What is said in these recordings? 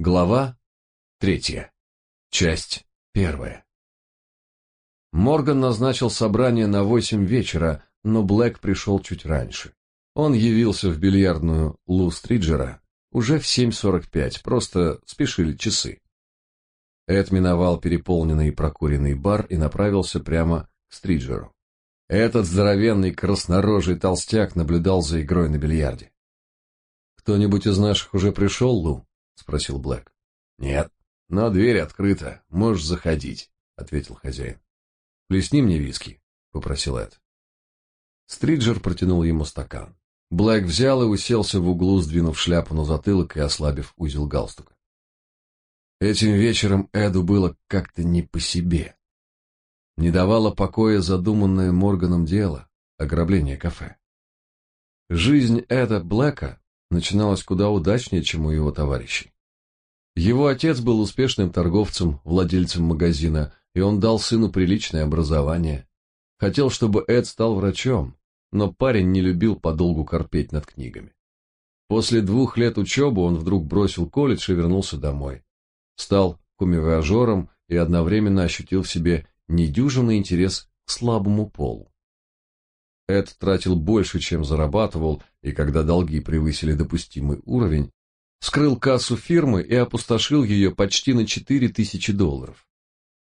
Глава третья. Часть первая. Морган назначил собрание на восемь вечера, но Блэк пришел чуть раньше. Он явился в бильярдную Лу Стриджера уже в 7.45, просто спешили часы. Эд миновал переполненный и прокуренный бар и направился прямо к Стриджеру. Этот здоровенный краснорожий толстяк наблюдал за игрой на бильярде. «Кто-нибудь из наших уже пришел, Лу?» — спросил Блэк. «Нет, но дверь открыта, можешь заходить», — ответил хозяин. «Плесни мне виски», — попросил Эд. Стриджер протянул ему стакан. Блэк взял и уселся в углу, сдвинув шляпу на затылок и ослабив узел галстука. Этим вечером Эду было как-то не по себе. Не давало покоя задуманное Морганом дело — ограбление кафе. Жизнь Эда Блэка начиналась куда удачнее, чем у его товарищей. Его отец был успешным торговцем, владельцем магазина, и он дал сыну приличное образование. Хотел, чтобы Эд стал врачом, но парень не любил подолгу корпеть над книгами. После двух лет учебы он вдруг бросил колледж и вернулся домой. Стал кумивояжером и одновременно ощутил в себе недюжинный интерес к слабому полу. Эд тратил больше, чем зарабатывал, и когда долги превысили допустимый уровень, скрыл кассу фирмы и опустошил ее почти на 4000 долларов.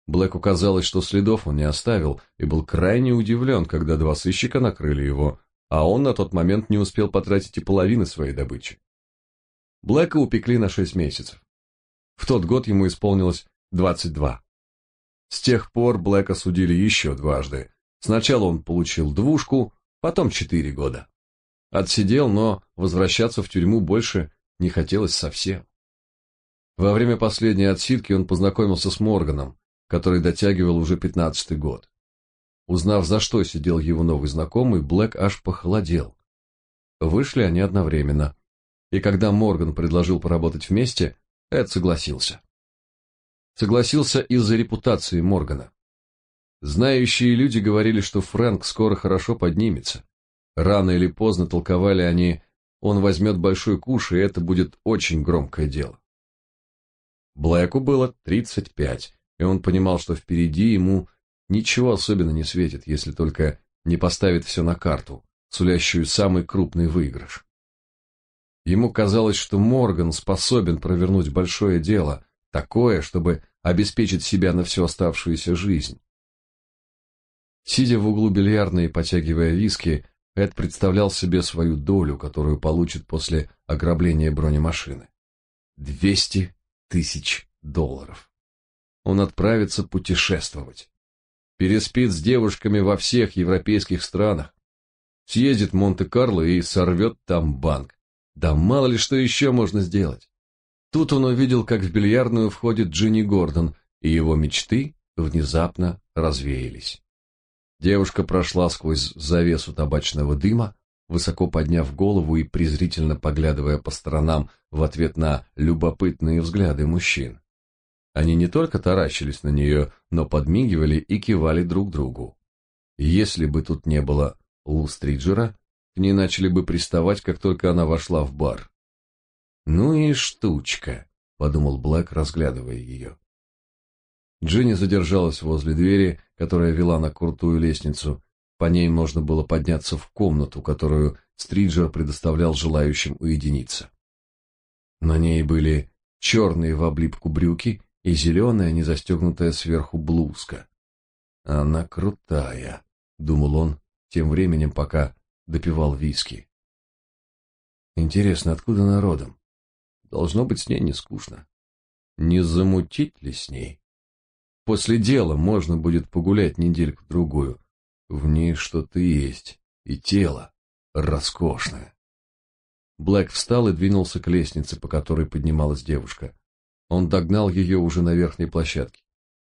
Блэку казалось, что следов он не оставил, и был крайне удивлен, когда два сыщика накрыли его, а он на тот момент не успел потратить и половины своей добычи. Блэка упекли на 6 месяцев. В тот год ему исполнилось 22. С тех пор Блэка судили еще дважды, Сначала он получил двушку, потом четыре года. Отсидел, но возвращаться в тюрьму больше не хотелось совсем. Во время последней отсидки он познакомился с Морганом, который дотягивал уже пятнадцатый год. Узнав, за что сидел его новый знакомый, Блэк аж похолодел. Вышли они одновременно, и когда Морган предложил поработать вместе, Эд согласился. Согласился из-за репутации Моргана. Знающие люди говорили, что Фрэнк скоро хорошо поднимется. Рано или поздно толковали они, он возьмет большой куш, и это будет очень громкое дело. Блэку было 35, и он понимал, что впереди ему ничего особенно не светит, если только не поставит все на карту, сулящую самый крупный выигрыш. Ему казалось, что Морган способен провернуть большое дело, такое, чтобы обеспечить себя на всю оставшуюся жизнь. Сидя в углу бильярдной и потягивая виски, Эд представлял себе свою долю, которую получит после ограбления бронемашины. Двести тысяч долларов. Он отправится путешествовать. Переспит с девушками во всех европейских странах. Съездит в Монте-Карло и сорвет там банк. Да мало ли что еще можно сделать. Тут он увидел, как в бильярдную входит Джинни Гордон, и его мечты внезапно развеялись. Девушка прошла сквозь завесу табачного дыма, высоко подняв голову и презрительно поглядывая по сторонам в ответ на любопытные взгляды мужчин. Они не только таращились на нее, но подмигивали и кивали друг другу. Если бы тут не было Лу Стриджера, к ней начали бы приставать, как только она вошла в бар. «Ну и штучка», — подумал Блэк, разглядывая ее. Джинни задержалась возле двери, которая вела на крутую лестницу. По ней можно было подняться в комнату, которую Стриджер предоставлял желающим уединиться. На ней были черные в облипку брюки и зеленая, не застегнутая сверху блузка. «Она крутая», — думал он тем временем, пока допивал виски. «Интересно, откуда народом? Должно быть, с ней не скучно. Не замутить ли с ней?» После дела можно будет погулять недельку-другую. В ней что-то есть, и тело роскошное. Блэк встал и двинулся к лестнице, по которой поднималась девушка. Он догнал ее уже на верхней площадке.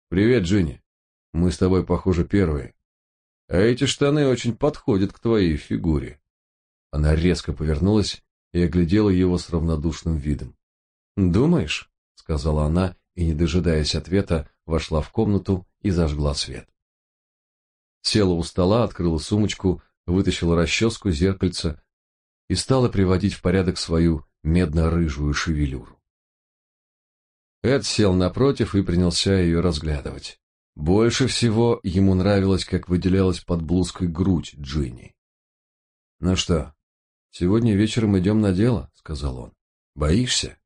«Привет, Джинни. Мы с тобой, похоже, первые. А эти штаны очень подходят к твоей фигуре». Она резко повернулась и оглядела его с равнодушным видом. «Думаешь?» — сказала она и, не дожидаясь ответа, вошла в комнату и зажгла свет. Села у стола, открыла сумочку, вытащила расческу, зеркальце и стала приводить в порядок свою медно-рыжую шевелюру. Эд сел напротив и принялся ее разглядывать. Больше всего ему нравилось, как выделялась под блузкой грудь Джинни. «Ну что, сегодня вечером идем на дело», — сказал он. «Боишься?»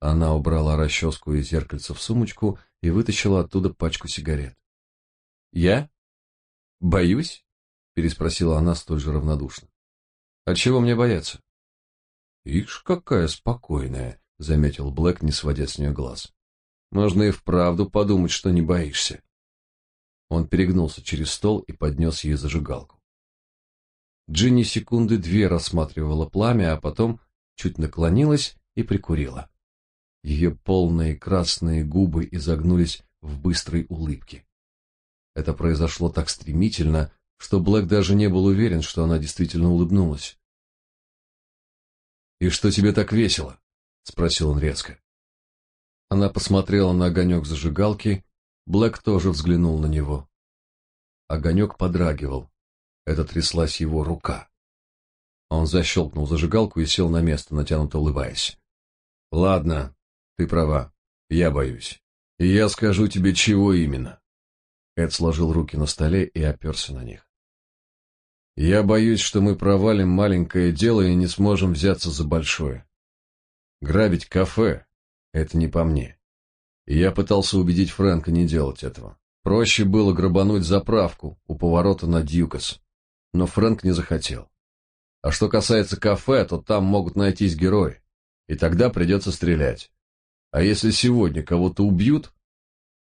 Она убрала расческу и зеркальце в сумочку и вытащила оттуда пачку сигарет. «Я? Боюсь?» — переспросила она столь же равнодушно. «От чего мне бояться?» «Ишь, какая спокойная», — заметил Блэк, не сводя с нее глаз. «Можно и вправду подумать, что не боишься». Он перегнулся через стол и поднес ей зажигалку. Джинни секунды две рассматривала пламя, а потом чуть наклонилась и прикурила. Ее полные красные губы изогнулись в быстрой улыбке. Это произошло так стремительно, что Блэк даже не был уверен, что она действительно улыбнулась. «И что тебе так весело?» — спросил он резко. Она посмотрела на огонек зажигалки, Блэк тоже взглянул на него. Огонек подрагивал. Это тряслась его рука. Он защелкнул зажигалку и сел на место, натянуто улыбаясь. «Ладно, ты права, я боюсь. И я скажу тебе, чего именно». Эд сложил руки на столе и оперся на них. «Я боюсь, что мы провалим маленькое дело и не сможем взяться за большое. Грабить кафе — это не по мне. И я пытался убедить Фрэнка не делать этого. Проще было грабануть заправку у поворота на Дьюкас. Но Фрэнк не захотел. А что касается кафе, то там могут найтись герои. И тогда придется стрелять. А если сегодня кого-то убьют,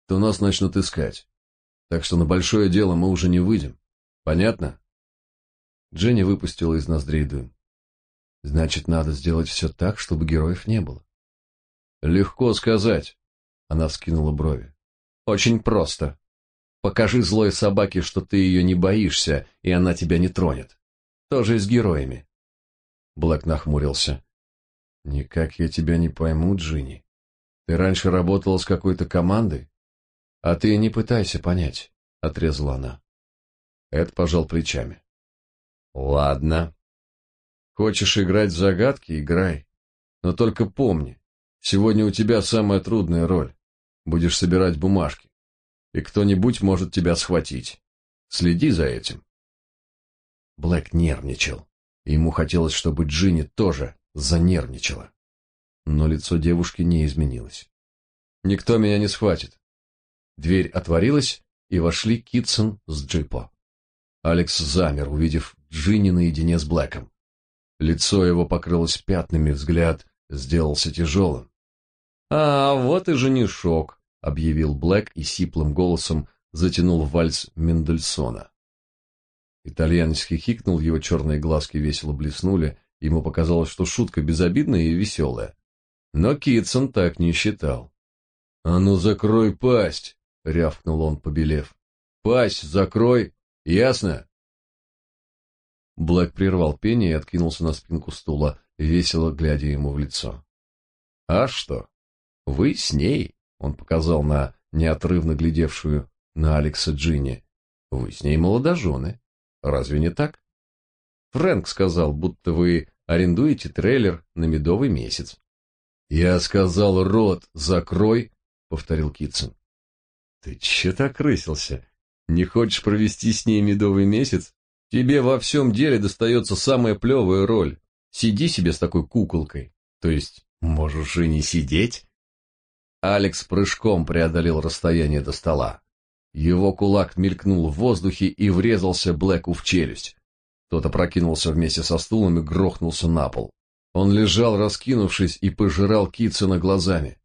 то нас начнут искать. Так что на большое дело мы уже не выйдем. Понятно? Дженни выпустила из ноздрей дым. Значит, надо сделать все так, чтобы героев не было. Легко сказать. Она скинула брови. Очень просто. Покажи злой собаке, что ты ее не боишься, и она тебя не тронет. Тоже и с героями. Блэк нахмурился. Никак я тебя не пойму, Джинни. Ты раньше работала с какой-то командой? А ты не пытайся понять, отрезала она. Эд пожал плечами. Ладно. Хочешь играть в загадки играй. Но только помни, сегодня у тебя самая трудная роль. Будешь собирать бумажки. И кто-нибудь может тебя схватить. Следи за этим. Блэк нервничал. Ему хотелось, чтобы Джинни тоже занервничала. Но лицо девушки не изменилось. Никто меня не схватит. Дверь отворилась, и вошли Китсон с Джипо. Алекс замер, увидев Джинни наедине с Блэком. Лицо его покрылось пятнами, взгляд сделался тяжелым. «А, вот и женишок», — объявил Блэк и сиплым голосом затянул вальс Мендельсона. Итальянец хихикнул, его черные глазки весело блеснули, ему показалось, что шутка безобидная и веселая. Но Китсон так не считал. «А ну закрой пасть!» — рявкнул он, побелев. «Пасть закрой! Ясно?» Блэк прервал пение и откинулся на спинку стула, весело глядя ему в лицо. «А что? Вы с ней?» — он показал на неотрывно глядевшую на Алекса Джинни. «Вы с ней молодожены. Разве не так?» Фрэнк сказал, будто вы арендуете трейлер на медовый месяц. Я сказал, рот закрой, повторил Китсон. Ты че так рысился? Не хочешь провести с ней медовый месяц? Тебе во всем деле достается самая плевая роль. Сиди себе с такой куколкой. То есть, можешь и не сидеть. Алекс прыжком преодолел расстояние до стола. Его кулак мелькнул в воздухе и врезался Блэку в челюсть. Тот опрокинулся вместе со стулом и грохнулся на пол. Он лежал, раскинувшись, и пожирал Китсона глазами.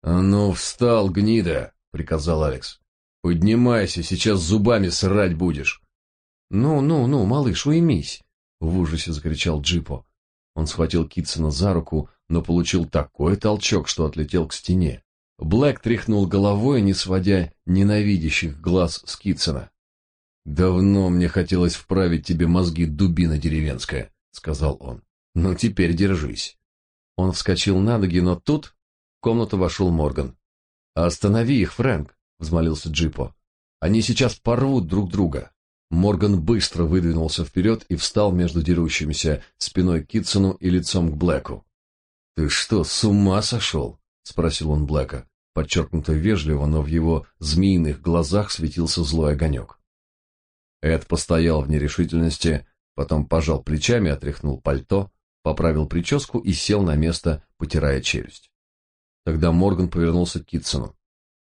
«А ну, встал, гнида!» — приказал Алекс. «Поднимайся, сейчас зубами срать будешь!» «Ну, ну, ну, малыш, уймись!» — в ужасе закричал Джипо. Он схватил Китсона за руку, но получил такой толчок, что отлетел к стене. Блэк тряхнул головой, не сводя ненавидящих глаз с Китсона. Давно мне хотелось вправить тебе мозги, дубина деревенская, сказал он. Ну теперь держись. Он вскочил на ноги, но тут в комнату вошел Морган. Останови их, Фрэнк, взмолился Джипо. Они сейчас порвут друг друга. Морган быстро выдвинулся вперед и встал между дерущимися спиной к Китсону и лицом к Блэку. Ты что, с ума сошел? — спросил он Блэка, подчеркнуто вежливо, но в его змеиных глазах светился злой огонек. Эд постоял в нерешительности, потом пожал плечами, отряхнул пальто, поправил прическу и сел на место, потирая челюсть. Тогда Морган повернулся к Китсону.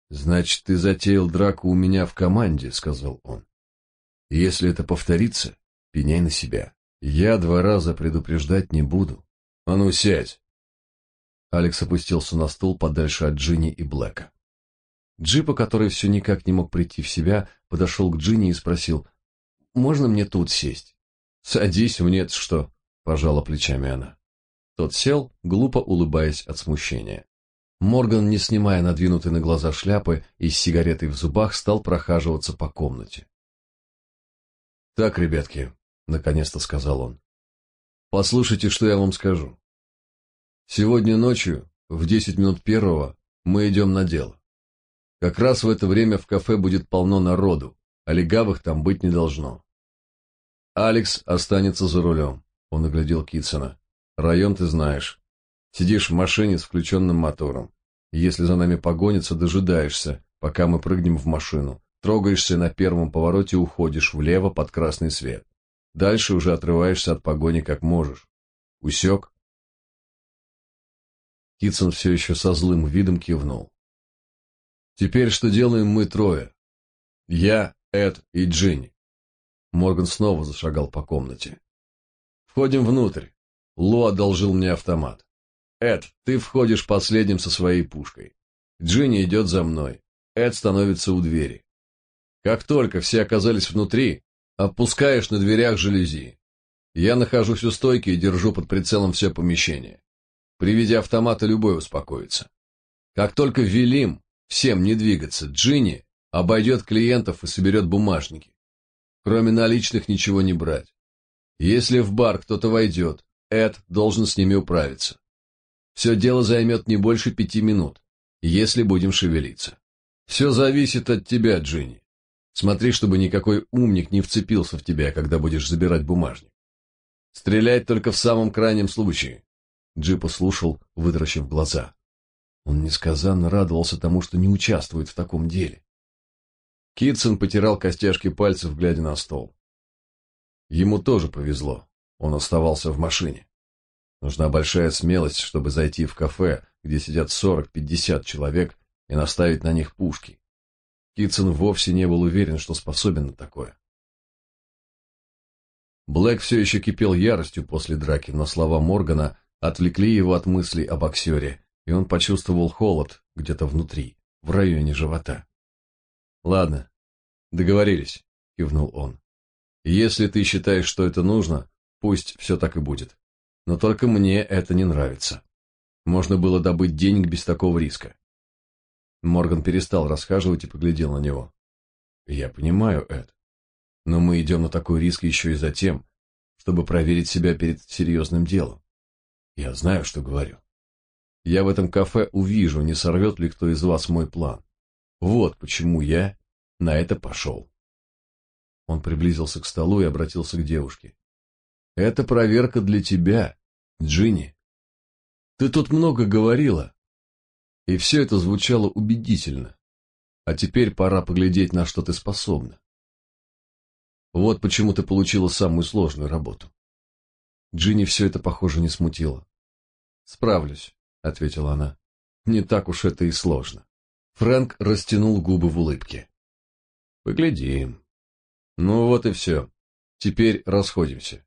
«Значит, ты затеял драку у меня в команде», — сказал он. «Если это повторится, пеняй на себя. Я два раза предупреждать не буду. А ну, сядь!» Алекс опустился на стул подальше от Джинни и Блэка. Джипа, который все никак не мог прийти в себя, подошел к Джинни и спросил, «Можно мне тут сесть?» «Садись, мне что?» — пожала плечами она. Тот сел, глупо улыбаясь от смущения. Морган, не снимая надвинутой на глаза шляпы и с сигаретой в зубах, стал прохаживаться по комнате. «Так, ребятки», — наконец-то сказал он, — «послушайте, что я вам скажу. Сегодня ночью, в десять минут первого, мы идем на дело. Как раз в это время в кафе будет полно народу, а легавых там быть не должно. Алекс останется за рулем», — он оглядел Китсона. «Район ты знаешь. Сидишь в машине с включенным мотором. Если за нами погонится, дожидаешься, пока мы прыгнем в машину. Трогаешься на первом повороте, уходишь влево под красный свет. Дальше уже отрываешься от погони как можешь. Усек? Китсон все еще со злым видом кивнул. Теперь что делаем мы трое? Я, Эд и Джинни. Морган снова зашагал по комнате. Входим внутрь. Лу одолжил мне автомат. Эд, ты входишь последним со своей пушкой. Джинни идет за мной. Эд становится у двери. Как только все оказались внутри, опускаешь на дверях жалюзи. Я нахожусь у стойки и держу под прицелом все помещение. При виде автомата любой успокоится. Как только велим всем не двигаться, Джинни обойдет клиентов и соберет бумажники. Кроме наличных ничего не брать. Если в бар кто-то войдет, Эд должен с ними управиться. Все дело займет не больше пяти минут, если будем шевелиться. Все зависит от тебя, Джинни. Смотри, чтобы никакой умник не вцепился в тебя, когда будешь забирать бумажник. Стрелять только в самом крайнем случае. Джи послушал, вытаращив глаза. Он несказанно радовался тому, что не участвует в таком деле. Китсон потирал костяшки пальцев, глядя на стол. Ему тоже повезло. Он оставался в машине. Нужна большая смелость, чтобы зайти в кафе, где сидят 40-50 человек, и наставить на них пушки. Китсон вовсе не был уверен, что способен на такое. Блэк все еще кипел яростью после драки, но слова Моргана отвлекли его от мыслей о боксере, и он почувствовал холод где-то внутри, в районе живота. «Ладно, договорились», — кивнул он. «Если ты считаешь, что это нужно, пусть все так и будет. Но только мне это не нравится. Можно было добыть денег без такого риска. Морган перестал расхаживать и поглядел на него. Я понимаю, Эд. Но мы идем на такой риск еще и за тем, чтобы проверить себя перед серьезным делом. Я знаю, что говорю. Я в этом кафе увижу, не сорвет ли кто из вас мой план. Вот почему я на это пошел. Он приблизился к столу и обратился к девушке. Это проверка для тебя, Джинни. Ты тут много говорила, и все это звучало убедительно. А теперь пора поглядеть, на что ты способна. Вот почему ты получила самую сложную работу. Джинни все это, похоже, не смутило. «Справлюсь», — ответила она. «Не так уж это и сложно». Фрэнк растянул губы в улыбке. «Поглядим». «Ну вот и все. Теперь расходимся.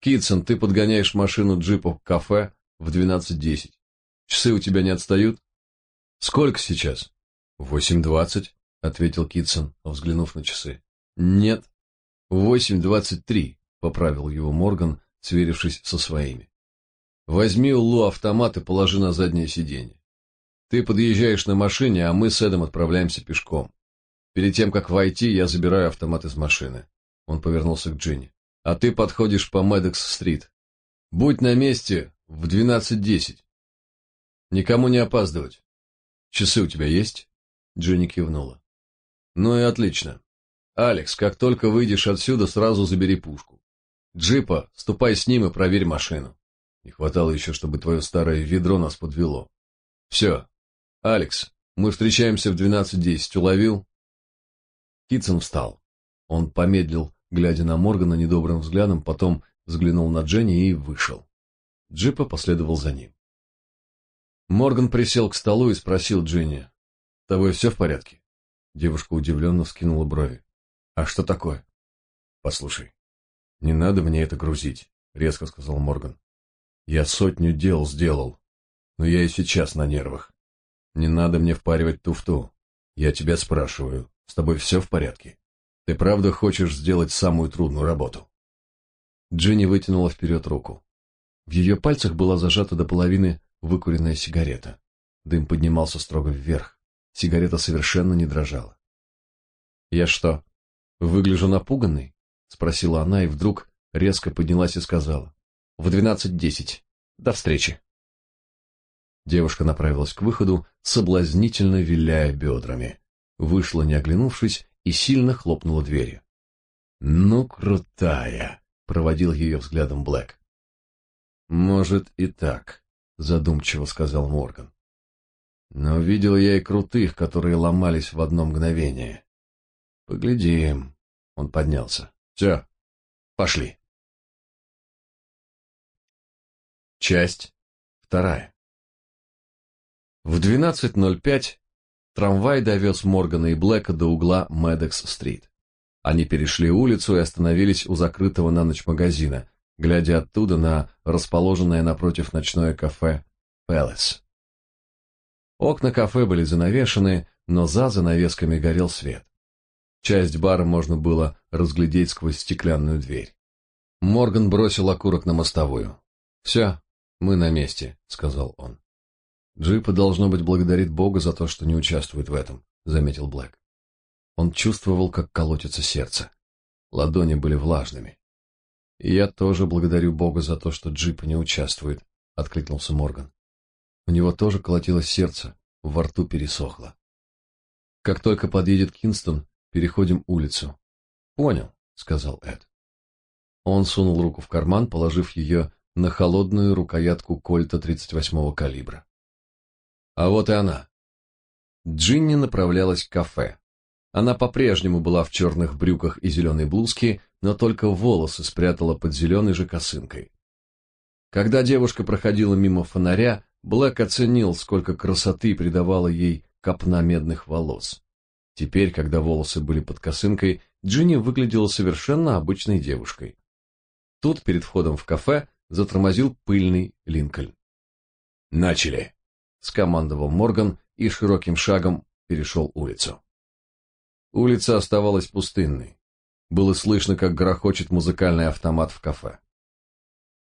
Китсон, ты подгоняешь машину джипа в кафе в 12.10. Часы у тебя не отстают? Сколько сейчас? Восемь двадцать, ответил Китсон, взглянув на часы. Нет, восемь двадцать три, поправил его Морган, сверившись со своими. Возьми у Лу автомат и положи на заднее сиденье. Ты подъезжаешь на машине, а мы с Эдом отправляемся пешком. Перед тем, как войти, я забираю автомат из машины. Он повернулся к Джинни а ты подходишь по Медекс-стрит. Будь на месте в 12.10. Никому не опаздывать. Часы у тебя есть? Дженни кивнула. Ну и отлично. Алекс, как только выйдешь отсюда, сразу забери пушку. Джипа, ступай с ним и проверь машину. Не хватало еще, чтобы твое старое ведро нас подвело. Все, Алекс, мы встречаемся в 12.10. Уловил? Китсон встал. Он помедлил, глядя на Моргана недобрым взглядом, потом взглянул на Дженни и вышел. Джипа последовал за ним. Морган присел к столу и спросил Дженни, «С тобой все в порядке?» Девушка удивленно вскинула брови. «А что такое?» «Послушай, не надо мне это грузить», — резко сказал Морган. «Я сотню дел сделал, но я и сейчас на нервах. Не надо мне впаривать туфту. Я тебя спрашиваю, с тобой все в порядке? Ты правда хочешь сделать самую трудную работу?» Джинни вытянула вперед руку. В ее пальцах была зажата до половины выкуренная сигарета. Дым поднимался строго вверх. Сигарета совершенно не дрожала. «Я что, выгляжу напуганной?» — спросила она и вдруг резко поднялась и сказала. «В двенадцать десять. До встречи». Девушка направилась к выходу, соблазнительно виляя бедрами. Вышла, не оглянувшись, и сильно хлопнула дверью. «Ну, крутая!» — проводил ее взглядом Блэк. «Может и так», — задумчиво сказал Морган. «Но видел я и крутых, которые ломались в одно мгновение. Поглядим». Он поднялся. «Все, пошли». Часть вторая. В 12.05 трамвай довез Моргана и Блэка до угла Медекс-стрит. Они перешли улицу и остановились у закрытого на ночь магазина, глядя оттуда на расположенное напротив ночное кафе «Пэлэс». Окна кафе были занавешены, но за занавесками горел свет. Часть бара можно было разглядеть сквозь стеклянную дверь. Морган бросил окурок на мостовую. «Все, мы на месте», — сказал он. Джипа, должно быть, благодарит Бога за то, что не участвует в этом, заметил Блэк. Он чувствовал, как колотится сердце. Ладони были влажными. И я тоже благодарю Бога за то, что Джипа не участвует, откликнулся Морган. У него тоже колотилось сердце, во рту пересохло. Как только подъедет Кинстон, переходим улицу. Понял, сказал Эд. Он сунул руку в карман, положив ее на холодную рукоятку кольта 38-го калибра. А вот и она. Джинни направлялась к кафе. Она по-прежнему была в черных брюках и зеленой блузке, но только волосы спрятала под зеленой же косынкой. Когда девушка проходила мимо фонаря, Блэк оценил, сколько красоты придавала ей копна медных волос. Теперь, когда волосы были под косынкой, Джинни выглядела совершенно обычной девушкой. Тут, перед входом в кафе, затормозил пыльный Линкольн. «Начали!» — скомандовал Морган и широким шагом перешел улицу. Улица оставалась пустынной. Было слышно, как грохочет музыкальный автомат в кафе.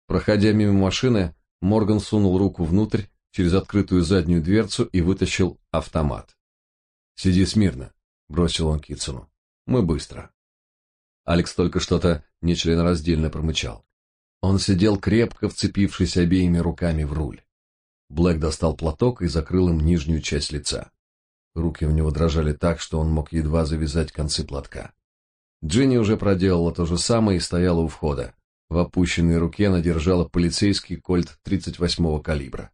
Проходя мимо машины, Морган сунул руку внутрь через открытую заднюю дверцу и вытащил автомат. «Сиди смирно», — бросил он Китсону. «Мы быстро». Алекс только что-то нечленораздельно промычал. Он сидел крепко, вцепившись обеими руками в руль. Блэк достал платок и закрыл им нижнюю часть лица. Руки у него дрожали так, что он мог едва завязать концы платка. Джинни уже проделала то же самое и стояла у входа. В опущенной руке она держала полицейский кольт 38-го калибра.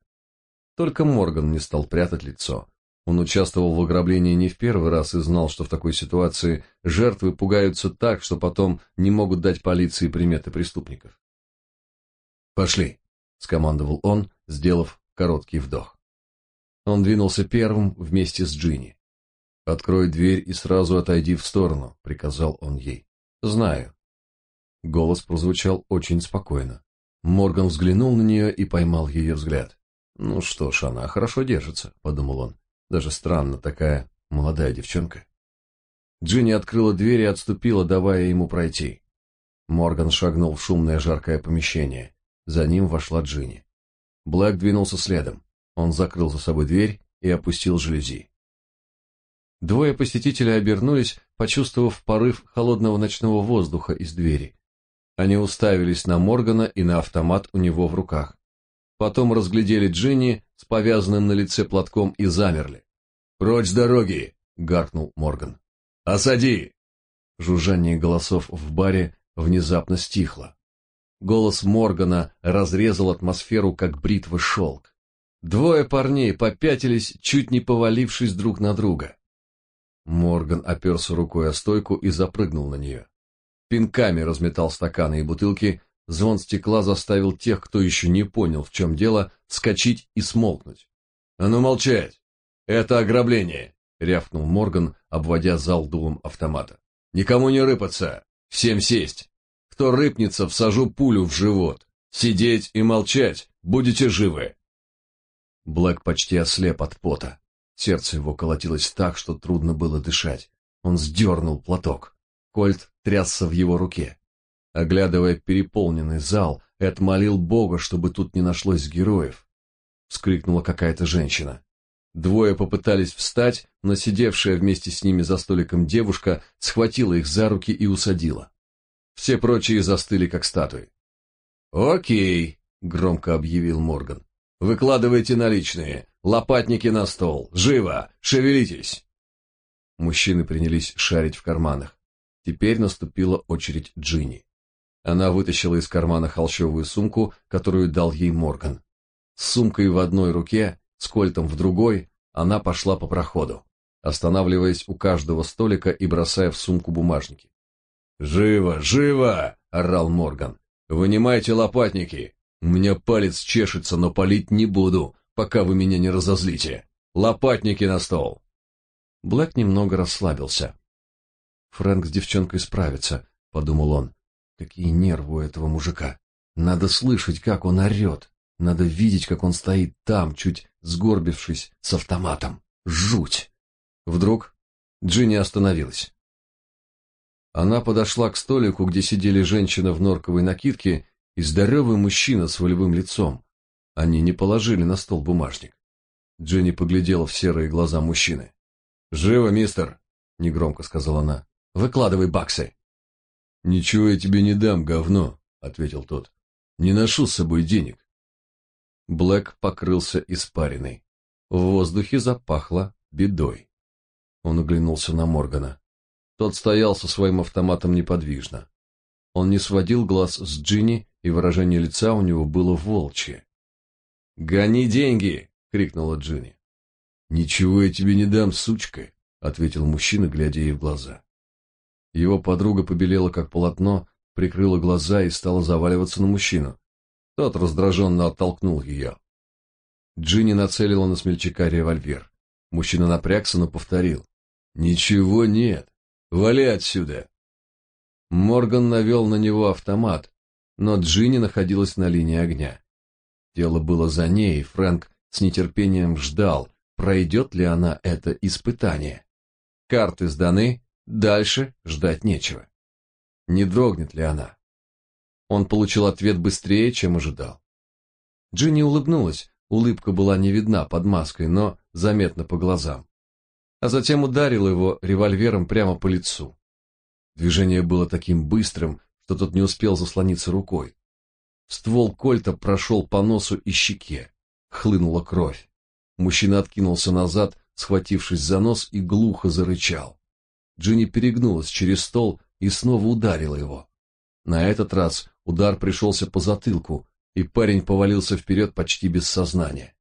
Только Морган не стал прятать лицо. Он участвовал в ограблении не в первый раз и знал, что в такой ситуации жертвы пугаются так, что потом не могут дать полиции приметы преступников. «Пошли», — скомандовал он, сделав короткий вдох. Он двинулся первым вместе с Джинни. «Открой дверь и сразу отойди в сторону», — приказал он ей. «Знаю». Голос прозвучал очень спокойно. Морган взглянул на нее и поймал ее взгляд. «Ну что ж, она хорошо держится», — подумал он. «Даже странно, такая молодая девчонка». Джинни открыла дверь и отступила, давая ему пройти. Морган шагнул в шумное жаркое помещение. За ним вошла Джинни. Блэк двинулся следом. Он закрыл за собой дверь и опустил жалюзи. Двое посетителей обернулись, почувствовав порыв холодного ночного воздуха из двери. Они уставились на Моргана и на автомат у него в руках. Потом разглядели Джинни с повязанным на лице платком и замерли. «Прочь с дороги!» — гаркнул Морган. «Осади!» Жужжание голосов в баре внезапно стихло. Голос Моргана разрезал атмосферу, как бритва шелк. Двое парней попятились, чуть не повалившись друг на друга. Морган оперся рукой о стойку и запрыгнул на нее. Пинками разметал стаканы и бутылки, звон стекла заставил тех, кто еще не понял, в чем дело, вскочить и смолкнуть. «А ну молчать! Это ограбление!» — рявкнул Морган, обводя зал дулом автомата. «Никому не рыпаться! Всем сесть! Кто рыпнется, всажу пулю в живот! Сидеть и молчать! Будете живы!» Блэк почти ослеп от пота. Сердце его колотилось так, что трудно было дышать. Он сдернул платок. Кольт трясся в его руке. Оглядывая переполненный зал, Эд молил Бога, чтобы тут не нашлось героев. Вскрикнула какая-то женщина. Двое попытались встать, но сидевшая вместе с ними за столиком девушка схватила их за руки и усадила. Все прочие застыли, как статуи. «Окей», — громко объявил Морган. «Выкладывайте наличные. Лопатники на стол. Живо! Шевелитесь!» Мужчины принялись шарить в карманах. Теперь наступила очередь Джинни. Она вытащила из кармана холщовую сумку, которую дал ей Морган. С сумкой в одной руке, с кольтом в другой, она пошла по проходу, останавливаясь у каждого столика и бросая в сумку бумажники. «Живо, живо!» — орал Морган. «Вынимайте лопатники! У меня палец чешется, но палить не буду пока вы меня не разозлите. Лопатники на стол. Блэк немного расслабился. Фрэнк с девчонкой справится, подумал он. Какие нервы у этого мужика. Надо слышать, как он орет. Надо видеть, как он стоит там, чуть сгорбившись, с автоматом. Жуть! Вдруг Джинни остановилась. Она подошла к столику, где сидели женщина в норковой накидке и здоровый мужчина с волевым лицом. Они не положили на стол бумажник. Дженни поглядела в серые глаза мужчины. «Живо, мистер!» — негромко сказала она. «Выкладывай баксы!» «Ничего я тебе не дам, говно!» — ответил тот. «Не ношу с собой денег!» Блэк покрылся испариной. В воздухе запахло бедой. Он оглянулся на Моргана. Тот стоял со своим автоматом неподвижно. Он не сводил глаз с Джинни, и выражение лица у него было волчье. «Гони деньги!» — крикнула Джинни. «Ничего я тебе не дам, сучка!» — ответил мужчина, глядя ей в глаза. Его подруга побелела, как полотно, прикрыла глаза и стала заваливаться на мужчину. Тот раздраженно оттолкнул ее. Джинни нацелила на смельчака револьвер. Мужчина напрягся, но повторил. «Ничего нет. Вали отсюда!» Морган навел на него автомат, но Джинни находилась на линии огня. Дело было за ней, и Фрэнк с нетерпением ждал, пройдет ли она это испытание. Карты сданы, дальше ждать нечего. Не дрогнет ли она? Он получил ответ быстрее, чем ожидал. Джинни улыбнулась, улыбка была не видна под маской, но заметна по глазам. А затем ударил его револьвером прямо по лицу. Движение было таким быстрым, что тот не успел заслониться рукой. Ствол кольта прошел по носу и щеке. Хлынула кровь. Мужчина откинулся назад, схватившись за нос, и глухо зарычал. Джинни перегнулась через стол и снова ударила его. На этот раз удар пришелся по затылку, и парень повалился вперед почти без сознания.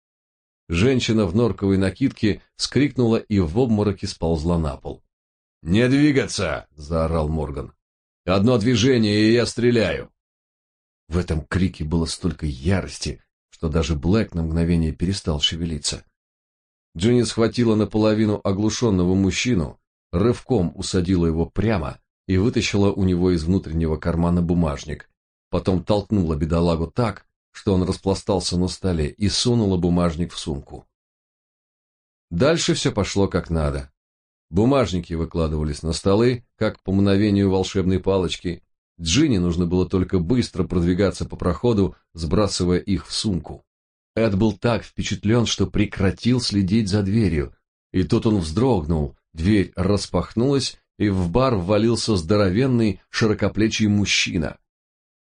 Женщина в норковой накидке скрикнула и в обмороке сползла на пол. «Не двигаться!» — заорал Морган. «Одно движение, и я стреляю!» В этом крике было столько ярости, что даже Блэк на мгновение перестал шевелиться. Дженни схватила наполовину оглушенного мужчину, рывком усадила его прямо и вытащила у него из внутреннего кармана бумажник. Потом толкнула бедолагу так, что он распластался на столе, и сунула бумажник в сумку. Дальше все пошло как надо. Бумажники выкладывались на столы, как по мгновению волшебной палочки, Джинни нужно было только быстро продвигаться по проходу, сбрасывая их в сумку. Эд был так впечатлен, что прекратил следить за дверью. И тут он вздрогнул, дверь распахнулась, и в бар ввалился здоровенный, широкоплечий мужчина.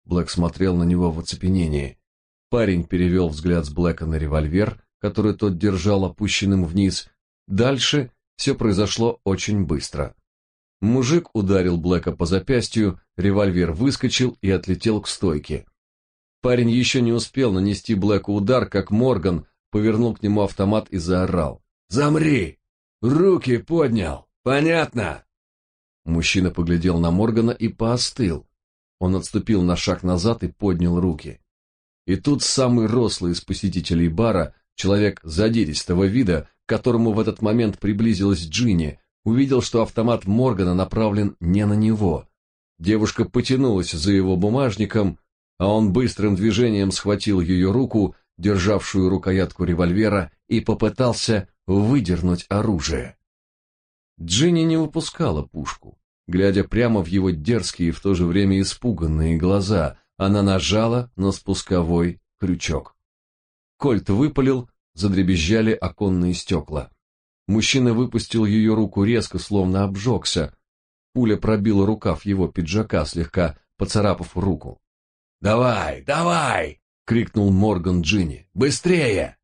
Блэк смотрел на него в оцепенении. Парень перевел взгляд с Блэка на револьвер, который тот держал опущенным вниз. Дальше все произошло очень быстро. Мужик ударил Блэка по запястью, револьвер выскочил и отлетел к стойке. Парень еще не успел нанести Блэку удар, как Морган повернул к нему автомат и заорал. «Замри! Руки поднял! Понятно?» Мужчина поглядел на Моргана и поостыл. Он отступил на шаг назад и поднял руки. И тут самый рослый из посетителей бара, человек задиристого вида, к которому в этот момент приблизилась Джинни, увидел, что автомат Моргана направлен не на него. Девушка потянулась за его бумажником, а он быстрым движением схватил ее руку, державшую рукоятку револьвера, и попытался выдернуть оружие. Джинни не выпускала пушку. Глядя прямо в его дерзкие и в то же время испуганные глаза, она нажала на спусковой крючок. Кольт выпалил, задребезжали оконные стекла. Мужчина выпустил ее руку резко, словно обжегся. Пуля пробила рукав его пиджака, слегка поцарапав руку. «Давай, давай!» — крикнул Морган Джинни. «Быстрее!»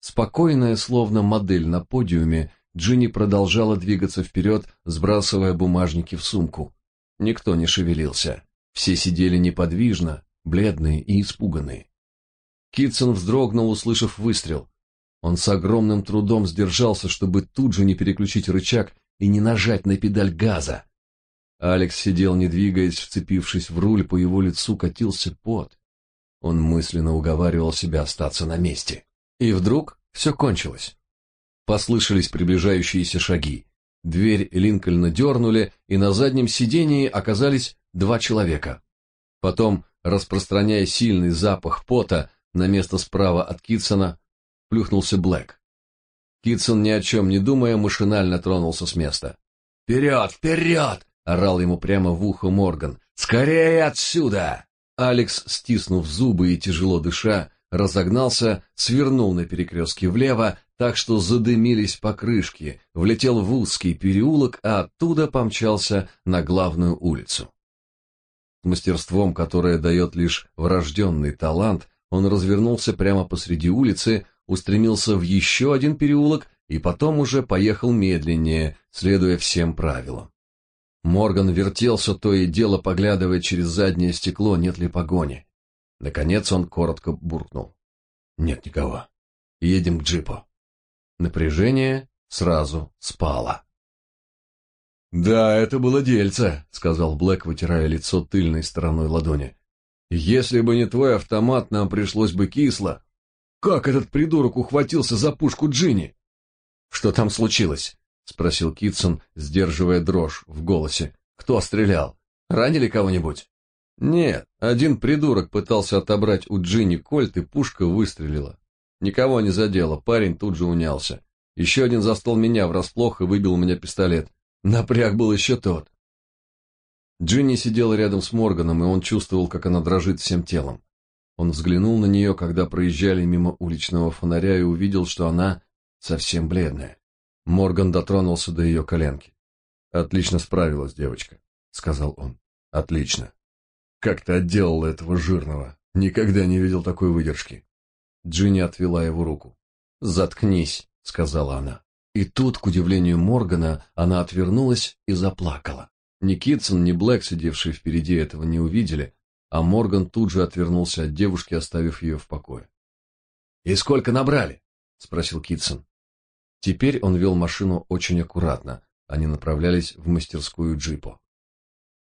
Спокойная, словно модель на подиуме, Джинни продолжала двигаться вперед, сбрасывая бумажники в сумку. Никто не шевелился. Все сидели неподвижно, бледные и испуганные. Китсон вздрогнул, услышав выстрел. Он с огромным трудом сдержался, чтобы тут же не переключить рычаг и не нажать на педаль газа. Алекс сидел, не двигаясь, вцепившись в руль, по его лицу катился пот. Он мысленно уговаривал себя остаться на месте. И вдруг все кончилось. Послышались приближающиеся шаги. Дверь Линкольна дернули, и на заднем сидении оказались два человека. Потом, распространяя сильный запах пота, на место справа от Китсона плюхнулся Блэк. Китсон, ни о чем не думая, машинально тронулся с места. «Вперед, вперед!» — орал ему прямо в ухо Морган. «Скорее отсюда!» Алекс, стиснув зубы и тяжело дыша, разогнался, свернул на перекрестке влево, так что задымились покрышки, влетел в узкий переулок, а оттуда помчался на главную улицу. Мастерством, которое дает лишь врожденный талант, он развернулся прямо посреди улицы, устремился в еще один переулок и потом уже поехал медленнее, следуя всем правилам. Морган вертелся то и дело, поглядывая через заднее стекло, нет ли погони. Наконец он коротко буркнул. «Нет никого. Едем к джипу». Напряжение сразу спало. «Да, это было дельце», — сказал Блэк, вытирая лицо тыльной стороной ладони. «Если бы не твой автомат, нам пришлось бы кисло. Как этот придурок ухватился за пушку Джинни? Что там случилось? спросил Китсон, сдерживая дрожь в голосе. Кто стрелял? Ранили кого-нибудь? Нет, один придурок пытался отобрать у Джинни кольт, и пушка выстрелила. Никого не задело, парень тут же унялся. Еще один застал меня врасплох и выбил у меня пистолет. Напряг был еще тот. Джинни сидела рядом с Морганом, и он чувствовал, как она дрожит всем телом. Он взглянул на нее, когда проезжали мимо уличного фонаря и увидел, что она совсем бледная. Морган дотронулся до ее коленки. Отлично справилась девочка, сказал он. Отлично. Как ты отделала этого жирного? Никогда не видел такой выдержки. Джинни отвела его руку. Заткнись, сказала она. И тут, к удивлению Моргана, она отвернулась и заплакала. Ни Китсон, ни Блэк, сидевшие впереди, этого не увидели, а Морган тут же отвернулся от девушки, оставив ее в покое. «И сколько набрали?» — спросил Китсон. Теперь он вел машину очень аккуратно, они направлялись в мастерскую джипа.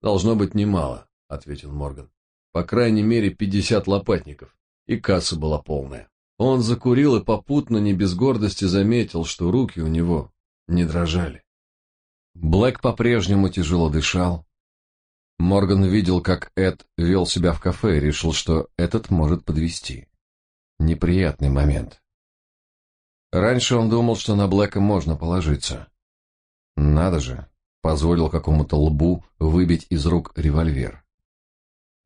«Должно быть немало», — ответил Морган. «По крайней мере, пятьдесят лопатников, и касса была полная». Он закурил и попутно, не без гордости, заметил, что руки у него не дрожали. Блэк по-прежнему тяжело дышал, Морган видел, как Эд вел себя в кафе и решил, что этот может подвести. Неприятный момент. Раньше он думал, что на Блэка можно положиться. Надо же, позволил какому-то лбу выбить из рук револьвер.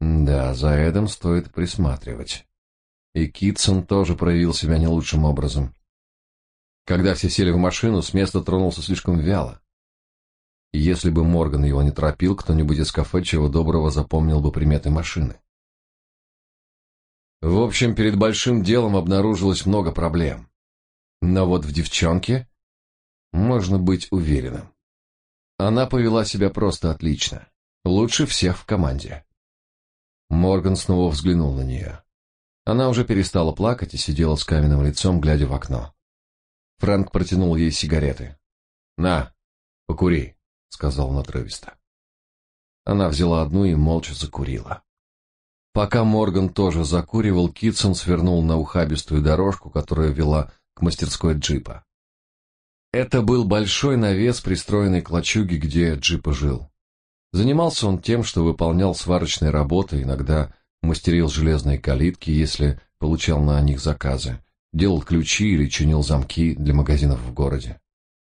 Да, за Эдом стоит присматривать. И Китсон тоже проявил себя не лучшим образом. Когда все сели в машину, с места тронулся слишком вяло. Если бы Морган его не торопил, кто-нибудь из кафе чего доброго запомнил бы приметы машины. В общем, перед большим делом обнаружилось много проблем. Но вот в девчонке можно быть уверенным. Она повела себя просто отлично. Лучше всех в команде. Морган снова взглянул на нее. Она уже перестала плакать и сидела с каменным лицом, глядя в окно. Фрэнк протянул ей сигареты. «На, покури», — сказал он отрывисто. Она взяла одну и молча закурила. Пока Морган тоже закуривал, Китсон свернул на ухабистую дорожку, которая вела к мастерской джипа. Это был большой навес, пристроенный к лачуге, где джипа жил. Занимался он тем, что выполнял сварочные работы, иногда мастерил железные калитки, если получал на них заказы, делал ключи или чинил замки для магазинов в городе.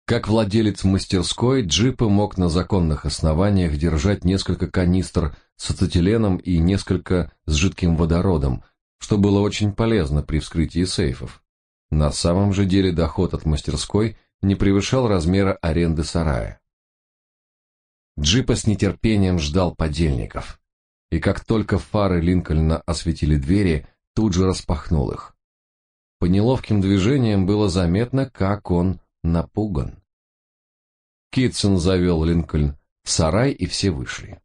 Как владелец мастерской, Джипа мог на законных основаниях держать несколько канистр с ацетиленом и несколько с жидким водородом, что было очень полезно при вскрытии сейфов. На самом же деле доход от мастерской не превышал размера аренды сарая. Джипа с нетерпением ждал подельников, и как только фары Линкольна осветили двери, тут же распахнул их. По неловким движениям было заметно, как он напуган. Китсон завел Линкольн в сарай, и все вышли.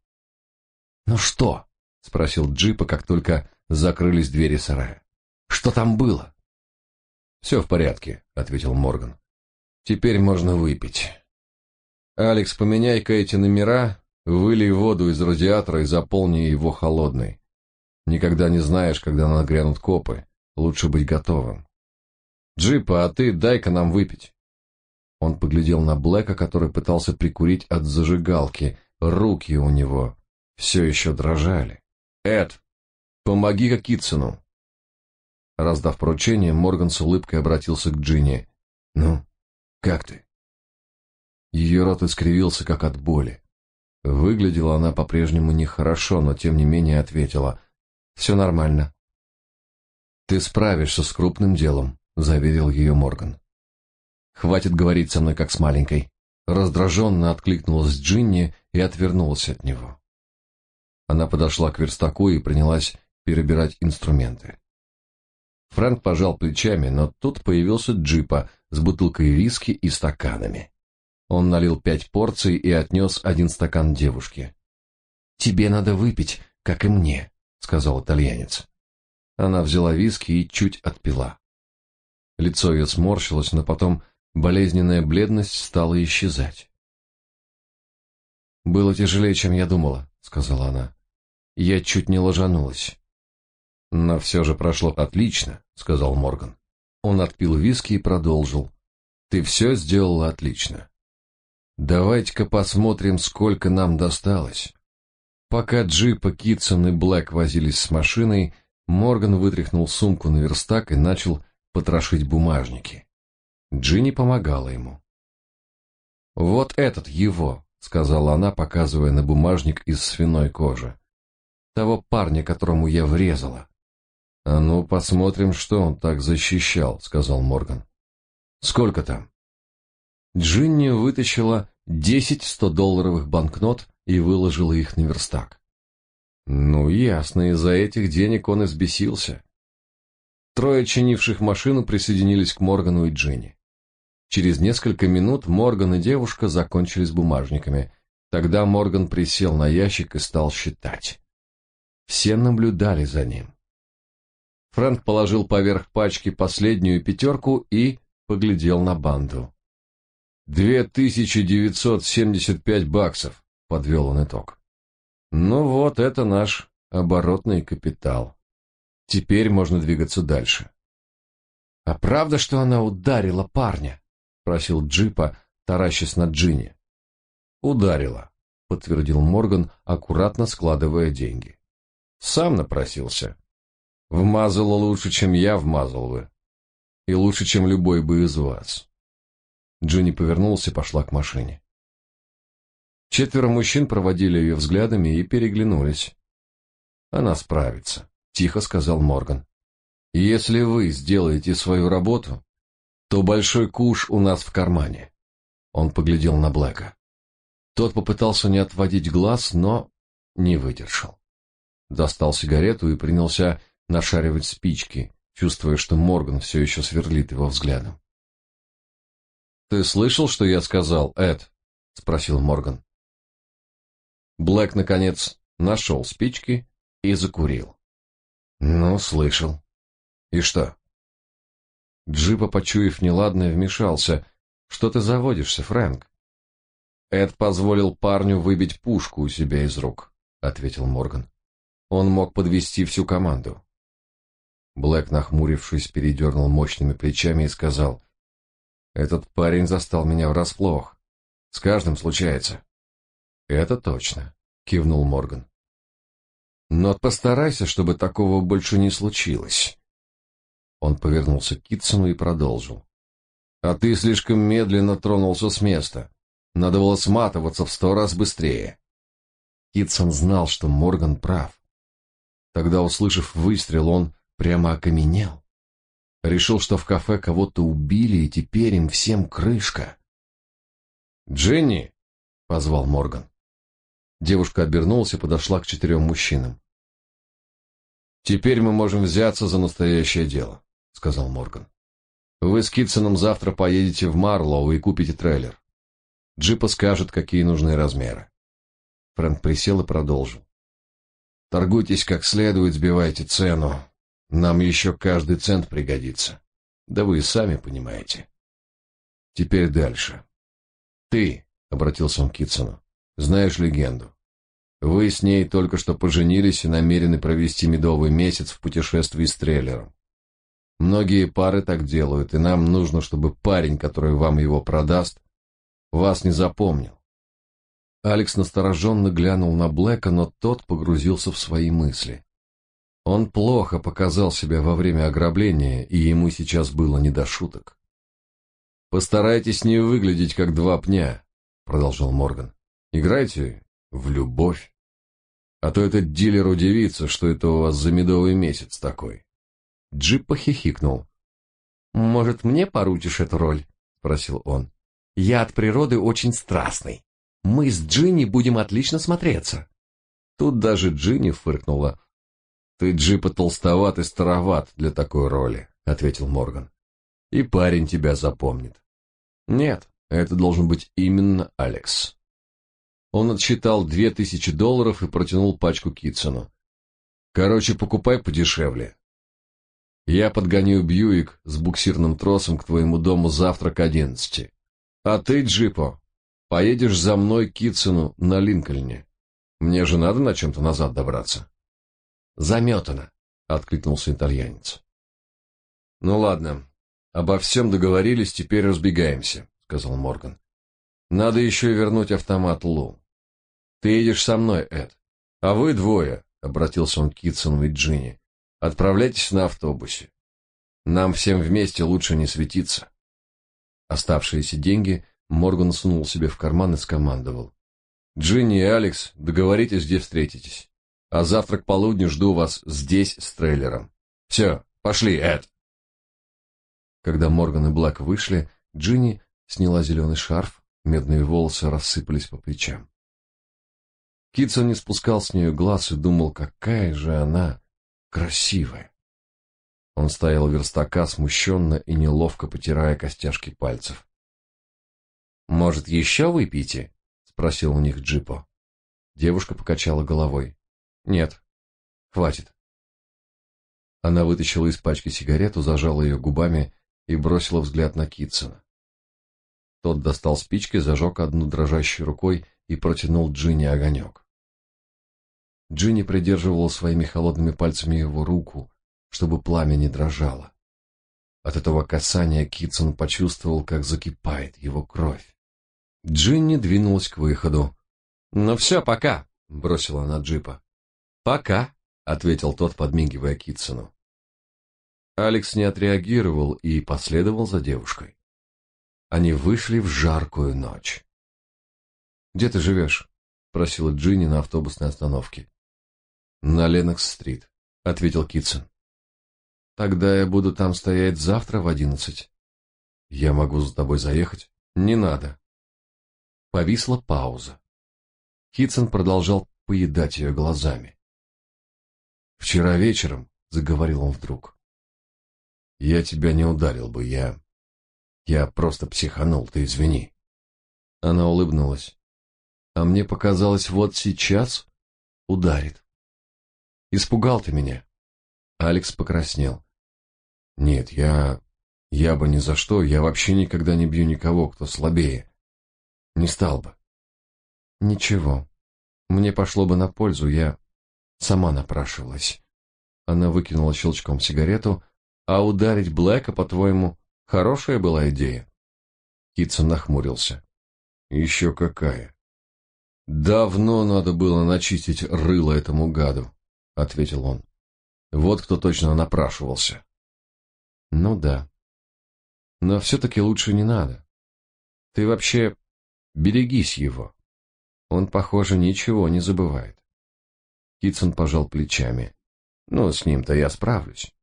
«Ну что?» — спросил Джипа, как только закрылись двери сарая. «Что там было?» «Все в порядке», — ответил Морган. «Теперь можно выпить. Алекс, поменяй-ка эти номера, вылей воду из радиатора и заполни его холодной. Никогда не знаешь, когда нагрянут копы. Лучше быть готовым. Джипа, а ты дай-ка нам выпить. Он поглядел на Блэка, который пытался прикурить от зажигалки. Руки у него все еще дрожали. Эд, помоги-ка Китсону. Раздав поручение, Морган с улыбкой обратился к Джинни. Ну, как ты? Ее рот искривился как от боли. Выглядела она по-прежнему нехорошо, но тем не менее ответила: «Все нормально. Ты справишься с крупным делом, заверил ее Морган. Хватит говорить со мной как с маленькой. Раздраженно откликнулась Джинни и отвернулась от него. Она подошла к верстаку и принялась перебирать инструменты. Фрэнк пожал плечами, но тут появился Джипа с бутылкой виски и стаканами. Он налил пять порций и отнес один стакан девушке. «Тебе надо выпить, как и мне», — сказал итальянец. Она взяла виски и чуть отпила. Лицо ее сморщилось, но потом болезненная бледность стала исчезать. «Было тяжелее, чем я думала», — сказала она. «Я чуть не ложанулась». «Но все же прошло отлично», — сказал Морган. Он отпил виски и продолжил. «Ты все сделала отлично. Давайте-ка посмотрим, сколько нам досталось». Пока Джип, Китсон и Блэк возились с машиной, Морган вытряхнул сумку на верстак и начал потрошить бумажники. Джинни помогала ему. «Вот этот его», — сказала она, показывая на бумажник из свиной кожи. «Того парня, которому я врезала». «А ну, посмотрим, что он так защищал», — сказал Морган. «Сколько там?» Джинни вытащила десять сто-долларовых банкнот и выложила их на верстак. Ну, ясно, из-за этих денег он избесился. Трое чинивших машину присоединились к Моргану и Джинни. Через несколько минут Морган и девушка закончили с бумажниками. Тогда Морган присел на ящик и стал считать. Все наблюдали за ним. Фрэнк положил поверх пачки последнюю пятерку и поглядел на банду. «Две тысячи девятьсот семьдесят пять баксов», — подвел он итог. «Ну вот, это наш оборотный капитал. Теперь можно двигаться дальше». «А правда, что она ударила парня?» спросил Джипа, таращась на Джинни. Ударила, подтвердил Морган, аккуратно складывая деньги. Сам напросился. Вмазала лучше, чем я вмазал бы. И лучше, чем любой бы из вас. Джинни повернулся и пошла к машине. Четверо мужчин проводили ее взглядами и переглянулись. Она справится, тихо сказал Морган. Если вы сделаете свою работу, то большой куш у нас в кармане. Он поглядел на Блэка. Тот попытался не отводить глаз, но не выдержал. Достал сигарету и принялся нашаривать спички, чувствуя, что Морган все еще сверлит его взглядом. Ты слышал, что я сказал, Эд? спросил Морган. Блэк наконец нашел спички и закурил. Ну, слышал, И что? Джипа, почуяв неладное, вмешался. Что ты заводишься, Фрэнк? Эд позволил парню выбить пушку у себя из рук, ответил Морган. Он мог подвести всю команду. Блэк, нахмурившись, передернул мощными плечами и сказал: "Этот парень застал меня врасплох. С каждым случается". "Это точно", кивнул Морган. "Но постарайся, чтобы такого больше не случилось". Он повернулся к Китсону и продолжил: "А ты слишком медленно тронулся с места. Надо было сматываться в сто раз быстрее". Китсон знал, что Морган прав. Тогда, услышав выстрел, он прямо окаменел. Решил, что в кафе кого-то убили, и теперь им всем крышка. «Дженни!» — позвал Морган. Девушка обернулась и подошла к четырем мужчинам. «Теперь мы можем взяться за настоящее дело», — сказал Морган. «Вы с Китсоном завтра поедете в Марлоу и купите трейлер. Джипа скажет, какие нужны размеры». Фрэнк присел и продолжил. «Торгуйтесь как следует, сбивайте цену. Нам еще каждый цент пригодится. Да вы и сами понимаете. Теперь дальше. Ты, — обратился он к Китсону, — знаешь легенду. Вы с ней только что поженились и намерены провести медовый месяц в путешествии с трейлером. Многие пары так делают, и нам нужно, чтобы парень, который вам его продаст, вас не запомнил. Алекс настороженно глянул на Блэка, но тот погрузился в свои мысли. Он плохо показал себя во время ограбления, и ему сейчас было не до шуток. Постарайтесь не выглядеть как два пня, продолжал Морган. Играйте в любовь. А то этот дилер удивится, что это у вас за медовый месяц такой. Джип похихикнул. Может, мне поручишь эту роль? спросил он. Я от природы очень страстный. Мы с Джинни будем отлично смотреться. Тут даже Джинни фыркнула. Ты джипа толстоват и староват для такой роли, ответил Морган. И парень тебя запомнит. Нет, это должен быть именно Алекс. Он отсчитал две тысячи долларов и протянул пачку Китсону. Короче, покупай подешевле. Я подгоню Бьюик с буксирным тросом к твоему дому завтра к одиннадцати. А ты, Джипо, поедешь за мной к Китсону на Линкольне. Мне же надо на чем-то назад добраться. Заметано, откликнулся итальянец. Ну ладно, обо всем договорились, теперь разбегаемся, сказал Морган. Надо еще вернуть автомат Лу. Ты едешь со мной, Эд. А вы двое, обратился он к Китсону и Джинни. Отправляйтесь на автобусе. Нам всем вместе лучше не светиться. Оставшиеся деньги Морган сунул себе в карман и скомандовал: "Джинни и Алекс, договоритесь, где встретитесь. А завтра к полудню жду вас здесь с трейлером. Все, пошли, Эд. Когда Морган и Блэк вышли, Джинни сняла зеленый шарф, медные волосы рассыпались по плечам. Китсон не спускал с нее глаз и думал, какая же она красивая. Он стоял у верстака смущенно и неловко потирая костяшки пальцев. «Может, еще выпьете?» — спросил у них Джипо. Девушка покачала головой. Нет. Хватит. Она вытащила из пачки сигарету, зажала ее губами и бросила взгляд на Китсона. Тот достал спички, зажег одну дрожащей рукой и протянул Джинни огонек. Джинни придерживала своими холодными пальцами его руку, чтобы пламя не дрожало. От этого касания Китсон почувствовал, как закипает его кровь. Джинни двинулась к выходу. «Ну все, пока», — бросила она джипа. Пока, ответил тот, подмигивая Китсону. Алекс не отреагировал и последовал за девушкой. Они вышли в жаркую ночь. Где ты живешь?» — спросила Джинни на автобусной остановке. На Ленокс-стрит, ответил Китсон. Тогда я буду там стоять завтра в одиннадцать. Я могу за тобой заехать? Не надо. Повисла пауза. Китсон продолжал поедать ее глазами. Вчера вечером, заговорил он вдруг. Я тебя не ударил бы, я я просто психанул, ты извини. Она улыбнулась. А мне показалось, вот сейчас ударит. Испугал ты меня. Алекс покраснел. Нет, я... Я бы ни за что, я вообще никогда не бью никого, кто слабее. Не стал бы. Ничего. Мне пошло бы на пользу, я сама напрашивалась. Она выкинула щелчком сигарету. А ударить Блэка, по-твоему, хорошая была идея? Китсон нахмурился. Еще какая. Давно надо было начистить рыло этому гаду, ответил он. Вот кто точно напрашивался. Ну да. Но все-таки лучше не надо. Ты вообще берегись его. Он, похоже, ничего не забывает. Китсон пожал плечами. Ну, с ним-то я справлюсь.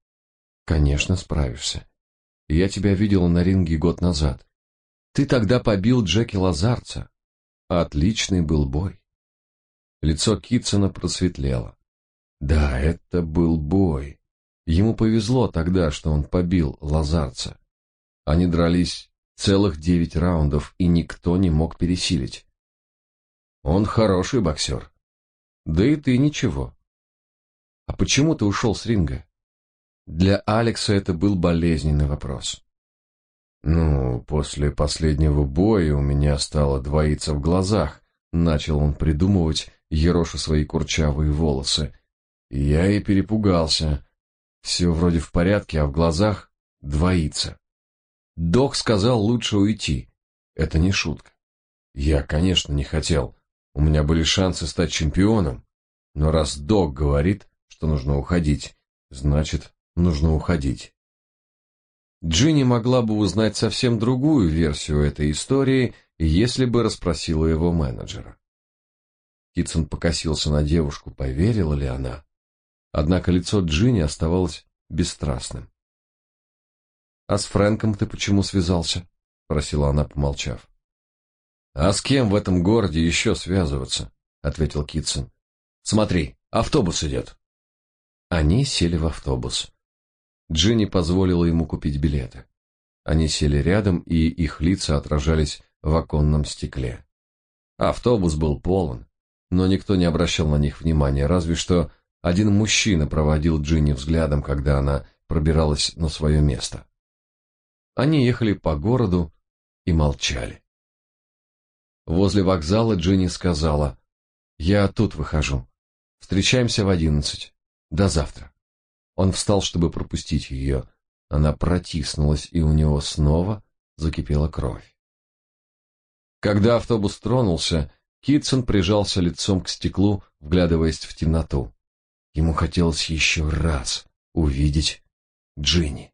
Конечно, справишься. Я тебя видел на ринге год назад. Ты тогда побил Джеки Лазарца. Отличный был бой. Лицо Китсона просветлело. Да, это был бой. Ему повезло тогда, что он побил Лазарца. Они дрались целых девять раундов, и никто не мог пересилить. Он хороший боксер. Да и ты ничего. А почему ты ушел с ринга? Для Алекса это был болезненный вопрос. Ну, после последнего боя у меня стало двоиться в глазах. Начал он придумывать, ероша свои курчавые волосы. Я и перепугался. Все вроде в порядке, а в глазах двоится. Док сказал лучше уйти. Это не шутка. Я, конечно, не хотел. У меня были шансы стать чемпионом. Но раз Док говорит, что нужно уходить, значит, нужно уходить. Джинни могла бы узнать совсем другую версию этой истории, если бы расспросила его менеджера. Китсон покосился на девушку, поверила ли она. Однако лицо Джинни оставалось бесстрастным. «А с Фрэнком ты почему связался?» — спросила она, помолчав. «А с кем в этом городе еще связываться?» — ответил Китсон. «Смотри, автобус идет». Они сели в автобус. Джинни позволила ему купить билеты. Они сели рядом, и их лица отражались в оконном стекле. Автобус был полон, но никто не обращал на них внимания, разве что один мужчина проводил Джинни взглядом, когда она пробиралась на свое место. Они ехали по городу и молчали. Возле вокзала Джинни сказала, «Я тут выхожу. Встречаемся в одиннадцать. До завтра». Он встал, чтобы пропустить ее. Она протиснулась, и у него снова закипела кровь. Когда автобус тронулся, Китсон прижался лицом к стеклу, вглядываясь в темноту. Ему хотелось еще раз увидеть Джинни.